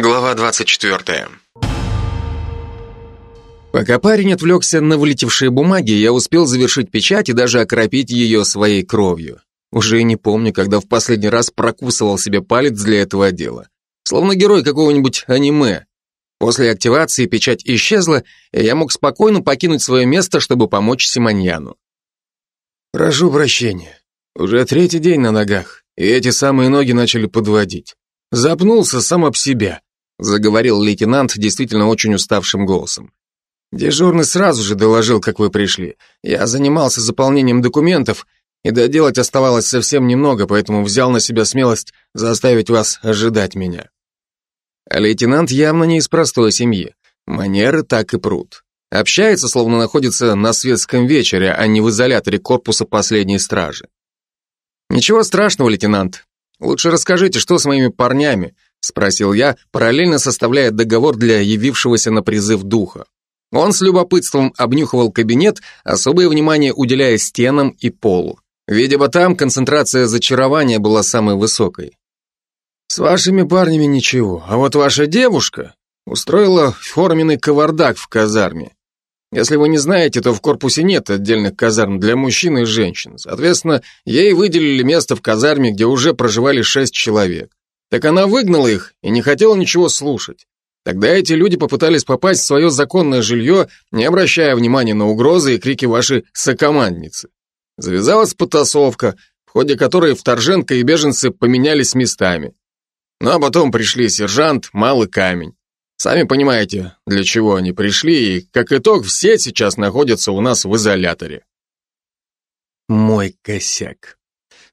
Глава 24. Пока парень отвлекся на вылетевшие бумаги, я успел завершить печать и даже окропить ее своей кровью. Уже и не помню, когда в последний раз прокусывал себе палец для этого дела. Словно герой какого-нибудь аниме. После активации печать исчезла, и я мог спокойно покинуть свое место, чтобы помочь Симоньяну. «Прошу прощения. Уже третий день на ногах, и эти самые ноги начали подводить. Запнулся сам об себя», заговорил лейтенант действительно очень уставшим голосом. Дежурный сразу же доложил, как вы пришли. Я занимался заполнением документов, и доделать оставалось совсем немного, поэтому взял на себя смелость заставить вас ожидать меня. Лейтенант явно не из простой семьи. Манеры так и прут. Общается, словно находится на светском вечере, а не в изоляторе корпуса последней стражи. Ничего страшного, лейтенант. Лучше расскажите, что с моими парнями, спросил я, параллельно составляя договор для явившегося на призыв духа. Он с любопытством обнюхивал кабинет, особое внимание уделяя стенам и полу. Видимо, там концентрация зачарования была самой высокой. С вашими парнями ничего, а вот ваша девушка устроила форменный кавардак в казарме. Если вы не знаете, то в корпусе нет отдельных казарм для мужчин и женщин. Соответственно, ей выделили место в казарме, где уже проживали шесть человек. Так она выгнала их и не хотела ничего слушать. Тогда эти люди попытались попасть в свое законное жилье, не обращая внимания на угрозы и крики вашей сокомандницы. Завязалась потасовка, в ходе которой вторженка и беженцы поменялись местами. Ну а потом пришли сержант, малый камень. Сами понимаете, для чего они пришли, и, как итог, все сейчас находятся у нас в изоляторе. Мой косяк.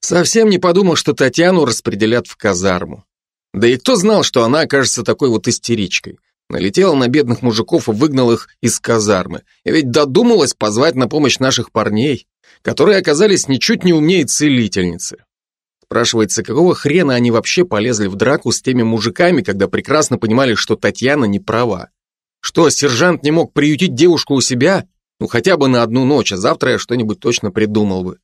Совсем не подумал, что Татьяну распределят в казарму. Да и кто знал, что она окажется такой вот истеричкой. Налетела на бедных мужиков и выгнал их из казармы. И ведь додумалась позвать на помощь наших парней которые оказались ничуть не умнее целительницы. Спрашивается, какого хрена они вообще полезли в драку с теми мужиками, когда прекрасно понимали, что Татьяна не права? Что, сержант не мог приютить девушку у себя? Ну, хотя бы на одну ночь, а завтра я что-нибудь точно придумал бы.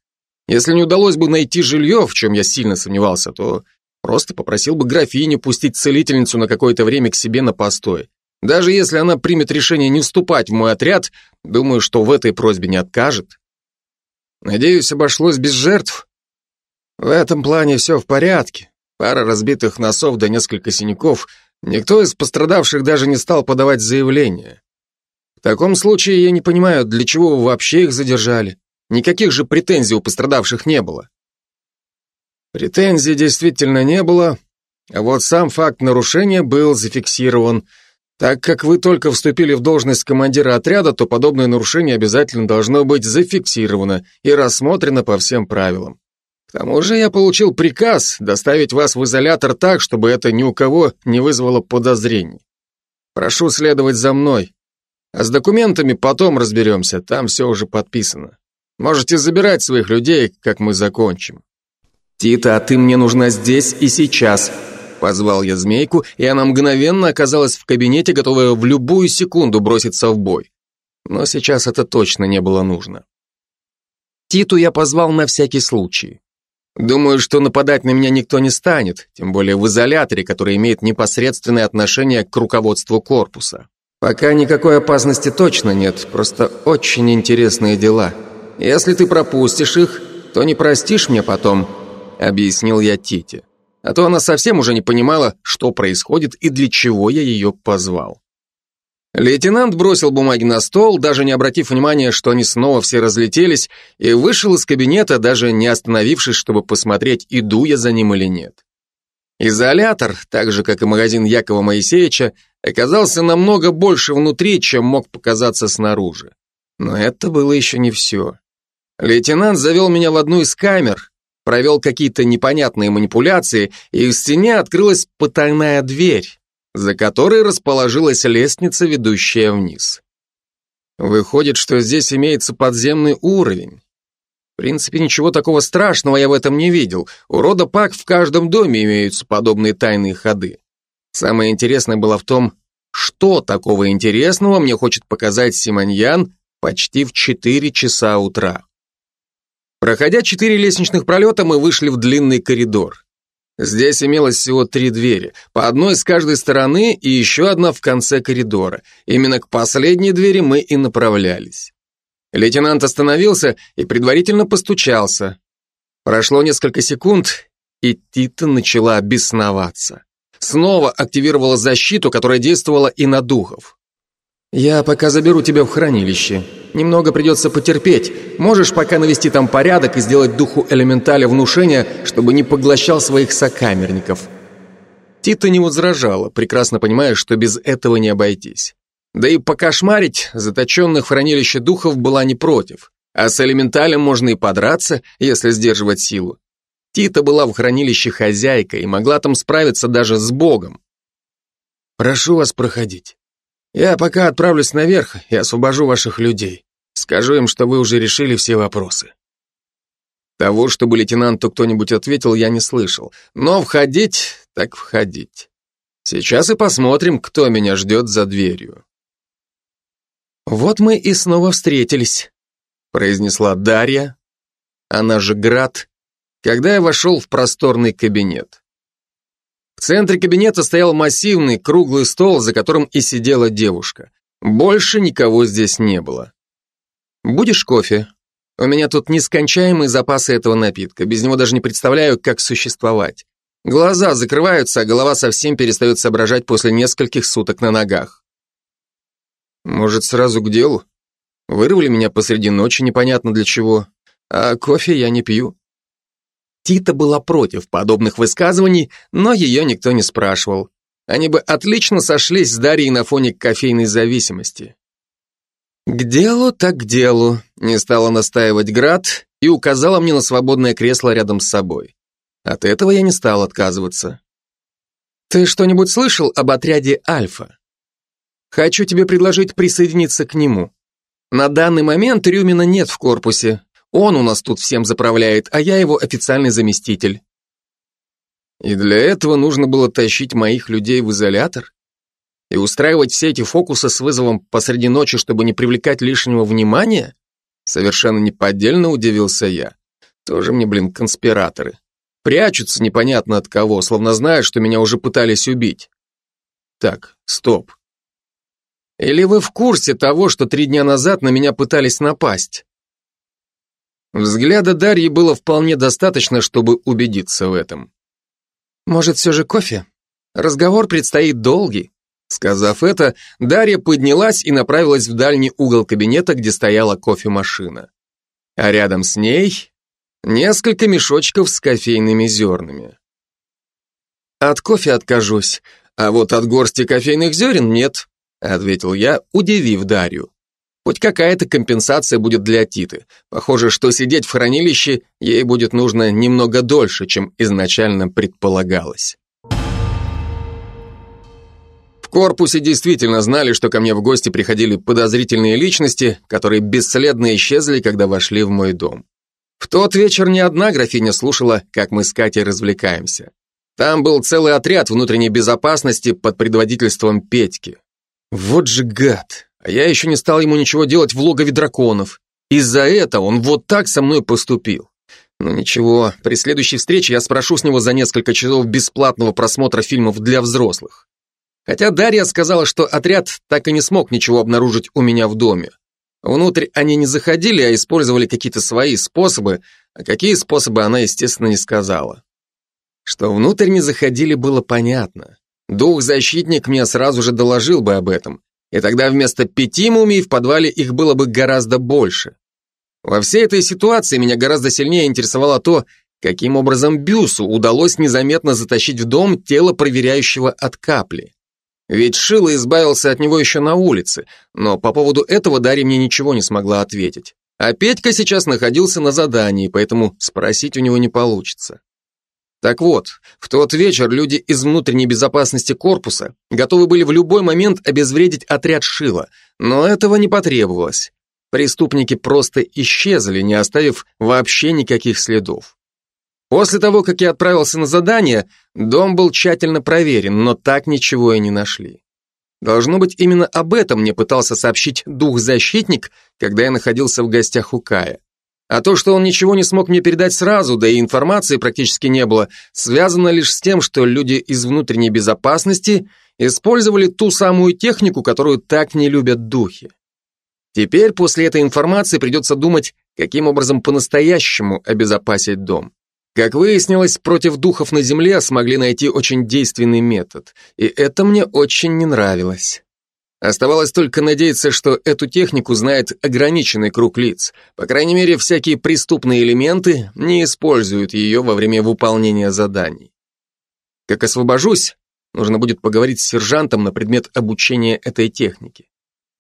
Если не удалось бы найти жилье, в чем я сильно сомневался, то просто попросил бы графиню пустить целительницу на какое-то время к себе на постой. Даже если она примет решение не вступать в мой отряд, думаю, что в этой просьбе не откажет. Надеюсь, обошлось без жертв? В этом плане все в порядке. Пара разбитых носов да несколько синяков. Никто из пострадавших даже не стал подавать заявление. В таком случае я не понимаю, для чего вы вообще их задержали. Никаких же претензий у пострадавших не было. Претензий действительно не было, а вот сам факт нарушения был зафиксирован – так как вы только вступили в должность командира отряда, то подобное нарушение обязательно должно быть зафиксировано и рассмотрено по всем правилам. К тому же я получил приказ доставить вас в изолятор так, чтобы это ни у кого не вызвало подозрений. Прошу следовать за мной. А с документами потом разберемся, там все уже подписано. Можете забирать своих людей, как мы закончим. Тита, а ты мне нужна здесь и сейчас, Позвал я змейку, и она мгновенно оказалась в кабинете, готовая в любую секунду броситься в бой. Но сейчас это точно не было нужно. Титу я позвал на всякий случай. Думаю, что нападать на меня никто не станет, тем более в изоляторе, который имеет непосредственное отношение к руководству корпуса. Пока никакой опасности точно нет, просто очень интересные дела. Если ты пропустишь их, то не простишь мне потом, объяснил я Тите а то она совсем уже не понимала, что происходит и для чего я ее позвал. Лейтенант бросил бумаги на стол, даже не обратив внимания, что они снова все разлетелись, и вышел из кабинета, даже не остановившись, чтобы посмотреть, иду я за ним или нет. Изолятор, так же, как и магазин Якова Моисеевича, оказался намного больше внутри, чем мог показаться снаружи. Но это было еще не все. Лейтенант завел меня в одну из камер, провел какие-то непонятные манипуляции, и в стене открылась потайная дверь, за которой расположилась лестница, ведущая вниз. Выходит, что здесь имеется подземный уровень. В принципе, ничего такого страшного я в этом не видел. У рода Пак в каждом доме имеются подобные тайные ходы. Самое интересное было в том, что такого интересного мне хочет показать Симоньян почти в 4 часа утра. Проходя четыре лестничных пролета, мы вышли в длинный коридор. Здесь имелось всего три двери, по одной с каждой стороны и еще одна в конце коридора. Именно к последней двери мы и направлялись. Лейтенант остановился и предварительно постучался. Прошло несколько секунд, и Тита начала бесноваться. Снова активировала защиту, которая действовала и на духов. «Я пока заберу тебя в хранилище. Немного придется потерпеть. Можешь пока навести там порядок и сделать духу элементаля внушение, чтобы не поглощал своих сокамерников». Тита не возражала, прекрасно понимая, что без этого не обойтись. Да и покошмарить заточенных в хранилище духов была не против. А с элементалем можно и подраться, если сдерживать силу. Тита была в хранилище хозяйкой и могла там справиться даже с Богом. «Прошу вас проходить». Я пока отправлюсь наверх и освобожу ваших людей. Скажу им, что вы уже решили все вопросы. Того, чтобы лейтенанту кто-нибудь ответил, я не слышал. Но входить, так входить. Сейчас и посмотрим, кто меня ждет за дверью. Вот мы и снова встретились, произнесла Дарья, она же Град, когда я вошел в просторный кабинет. Центре кабинета стоял массивный круглый стол, за которым и сидела девушка. Больше никого здесь не было. «Будешь кофе? У меня тут нескончаемые запасы этого напитка. Без него даже не представляю, как существовать. Глаза закрываются, а голова совсем перестает соображать после нескольких суток на ногах. Может, сразу к делу? Вырвали меня посреди ночи непонятно для чего. А кофе я не пью. Тита была против подобных высказываний, но ее никто не спрашивал. Они бы отлично сошлись с Дарьей на фоне кофейной зависимости. «К делу так к делу», — не стала настаивать Град и указала мне на свободное кресло рядом с собой. От этого я не стал отказываться. «Ты что-нибудь слышал об отряде Альфа? Хочу тебе предложить присоединиться к нему. На данный момент Рюмина нет в корпусе, он у нас тут всем заправляет, а я его официальный заместитель. И для этого нужно было тащить моих людей в изолятор? И устраивать все эти фокусы с вызовом посреди ночи, чтобы не привлекать лишнего внимания? Совершенно неподдельно удивился я. Тоже мне, блин, конспираторы. Прячутся непонятно от кого, словно знают, что меня уже пытались убить. Так, стоп. Или вы в курсе того, что три дня назад на меня пытались напасть? Взгляда Дарьи было вполне достаточно, чтобы убедиться в этом. «Может, все же кофе? Разговор предстоит долгий». Сказав это, Дарья поднялась и направилась в дальний угол кабинета, где стояла кофемашина. А рядом с ней несколько мешочков с кофейными зернами. «От кофе откажусь, а вот от горсти кофейных зерен нет», ответил я, удивив Дарью. Хоть какая-то компенсация будет для Титы. Похоже, что сидеть в хранилище ей будет нужно немного дольше, чем изначально предполагалось. В корпусе действительно знали, что ко мне в гости приходили подозрительные личности, которые бесследно исчезли, когда вошли в мой дом. В тот вечер ни одна графиня слушала, как мы с Катей развлекаемся. Там был целый отряд внутренней безопасности под предводительством Петьки. Вот же гад! А я еще не стал ему ничего делать в логове драконов. Из-за этого он вот так со мной поступил. Но ну ничего, при следующей встрече я спрошу с него за несколько часов бесплатного просмотра фильмов для взрослых. Хотя Дарья сказала, что отряд так и не смог ничего обнаружить у меня в доме. Внутрь они не заходили, а использовали какие-то свои способы, а какие способы она, естественно, не сказала. Что внутрь не заходили, было понятно. Дух-защитник мне сразу же доложил бы об этом, и тогда вместо пяти мумий в подвале их было бы гораздо больше. Во всей этой ситуации меня гораздо сильнее интересовало то, каким образом Бюсу удалось незаметно затащить в дом тело проверяющего от капли. Ведь Шила избавился от него еще на улице, но по поводу этого Дарья мне ничего не смогла ответить. А Петька сейчас находился на задании, поэтому спросить у него не получится. Так вот, в тот вечер люди из внутренней безопасности корпуса готовы были в любой момент обезвредить отряд Шила, но этого не потребовалось. Преступники просто исчезли, не оставив вообще никаких следов. После того, как я отправился на задание, дом был тщательно проверен, но так ничего и не нашли. Должно быть, именно об этом мне пытался сообщить дух-защитник, когда я находился в гостях у Кая. А то, что он ничего не смог мне передать сразу, да и информации практически не было, связано лишь с тем, что люди из внутренней безопасности использовали ту самую технику, которую так не любят духи. Теперь после этой информации придется думать, каким образом по-настоящему обезопасить дом. Как выяснилось, против духов на Земле смогли найти очень действенный метод, и это мне очень не нравилось. Оставалось только надеяться, что эту технику знает ограниченный круг лиц. По крайней мере, всякие преступные элементы не используют ее во время выполнения заданий. Как освобожусь, нужно будет поговорить с сержантом на предмет обучения этой технике.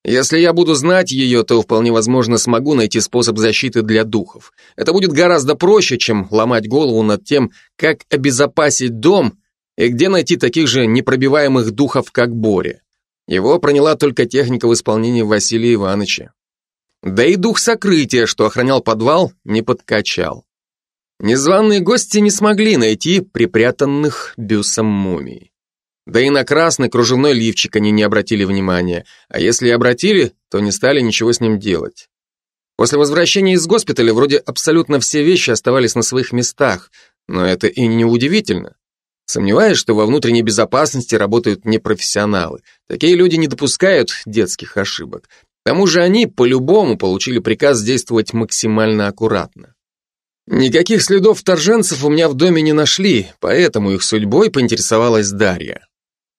Если я буду знать ее, то вполне возможно смогу найти способ защиты для духов. Это будет гораздо проще, чем ломать голову над тем, как обезопасить дом и где найти таких же непробиваемых духов, как Боря. Его проняла только техника в исполнении Василия Ивановича. Да и дух сокрытия, что охранял подвал, не подкачал. Незваные гости не смогли найти припрятанных бюсом мумий. Да и на красный кружевной лифчик они не обратили внимания, а если и обратили, то не стали ничего с ним делать. После возвращения из госпиталя вроде абсолютно все вещи оставались на своих местах, но это и не удивительно. Сомневаюсь, что во внутренней безопасности работают непрофессионалы. Такие люди не допускают детских ошибок. К тому же они по-любому получили приказ действовать максимально аккуратно. Никаких следов вторженцев у меня в доме не нашли, поэтому их судьбой поинтересовалась Дарья.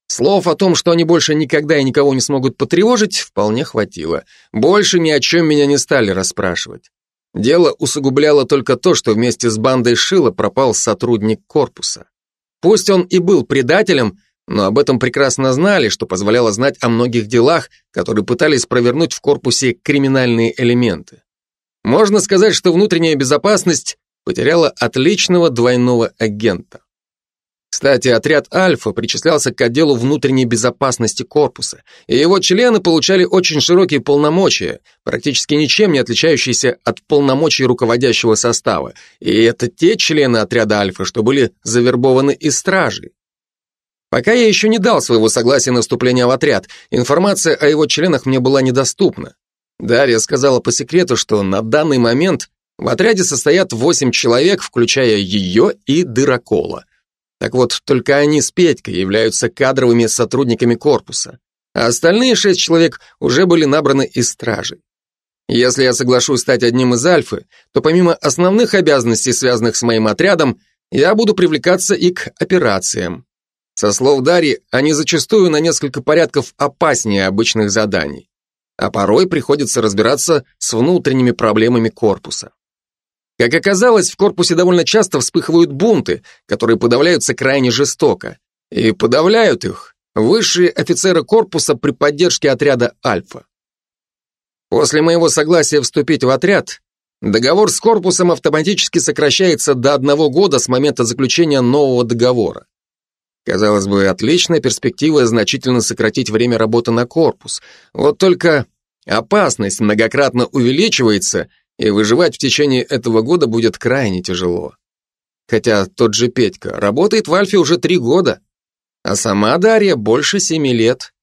Слов о том, что они больше никогда и никого не смогут потревожить, вполне хватило. Больше ни о чем меня не стали расспрашивать. Дело усугубляло только то, что вместе с бандой Шила пропал сотрудник корпуса. Пусть он и был предателем, но об этом прекрасно знали, что позволяло знать о многих делах, которые пытались провернуть в корпусе криминальные элементы. Можно сказать, что внутренняя безопасность потеряла отличного двойного агента. Кстати, отряд «Альфа» причислялся к отделу внутренней безопасности корпуса, и его члены получали очень широкие полномочия, практически ничем не отличающиеся от полномочий руководящего состава, и это те члены отряда «Альфа», что были завербованы из стражей. Пока я еще не дал своего согласия на вступление в отряд, информация о его членах мне была недоступна. Дарья сказала по секрету, что на данный момент в отряде состоят восемь человек, включая ее и Дырокола. Так вот, только они с Петькой являются кадровыми сотрудниками корпуса, а остальные шесть человек уже были набраны из стражей. Если я соглашусь стать одним из Альфы, то помимо основных обязанностей, связанных с моим отрядом, я буду привлекаться и к операциям. Со слов Дарьи, они зачастую на несколько порядков опаснее обычных заданий, а порой приходится разбираться с внутренними проблемами корпуса. Как оказалось, в корпусе довольно часто вспыхивают бунты, которые подавляются крайне жестоко. И подавляют их высшие офицеры корпуса при поддержке отряда «Альфа». После моего согласия вступить в отряд, договор с корпусом автоматически сокращается до одного года с момента заключения нового договора. Казалось бы, отличная перспектива значительно сократить время работы на корпус. Вот только опасность многократно увеличивается – и выживать в течение этого года будет крайне тяжело. Хотя тот же Петька работает в Альфе уже три года, а сама Дарья больше семи лет.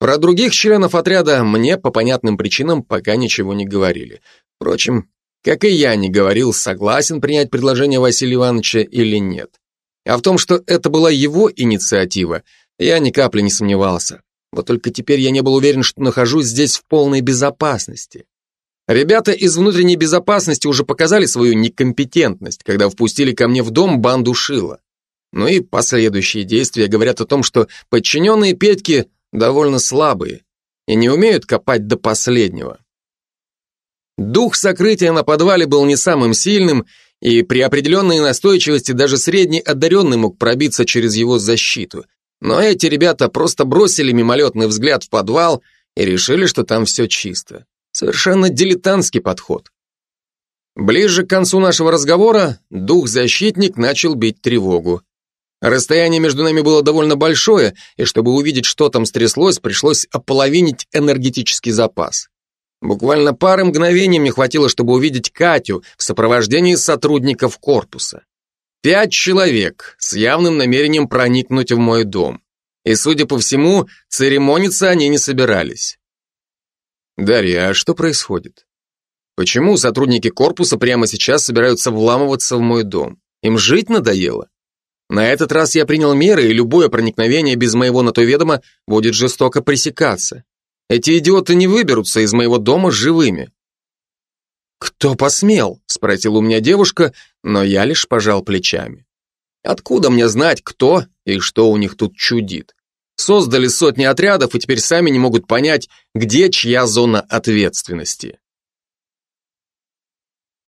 Про других членов отряда мне по понятным причинам пока ничего не говорили. Впрочем, как и я не говорил, согласен принять предложение Василия Ивановича или нет. А в том, что это была его инициатива, я ни капли не сомневался. Вот только теперь я не был уверен, что нахожусь здесь в полной безопасности. Ребята из внутренней безопасности уже показали свою некомпетентность, когда впустили ко мне в дом банду Шила. Ну и последующие действия говорят о том, что подчиненные Петьки довольно слабые и не умеют копать до последнего. Дух сокрытия на подвале был не самым сильным, и при определенной настойчивости даже средний одаренный мог пробиться через его защиту. Но эти ребята просто бросили мимолетный взгляд в подвал и решили, что там все чисто. Совершенно дилетантский подход. Ближе к концу нашего разговора дух-защитник начал бить тревогу. Расстояние между нами было довольно большое, и чтобы увидеть, что там стряслось, пришлось ополовинить энергетический запас. Буквально пары мгновений мне хватило, чтобы увидеть Катю в сопровождении сотрудников корпуса. Пять человек с явным намерением проникнуть в мой дом. И, судя по всему, церемониться они не собирались. «Дарья, а что происходит?» Почему сотрудники корпуса прямо сейчас собираются вламываться в мой дом? Им жить надоело? На этот раз я принял меры, и любое проникновение без моего на то ведома будет жестоко пресекаться. Эти идиоты не выберутся из моего дома живыми. «Кто посмел?» – спросила у меня девушка, но я лишь пожал плечами. Откуда мне знать, кто и что у них тут чудит? Создали сотни отрядов и теперь сами не могут понять, где чья зона ответственности.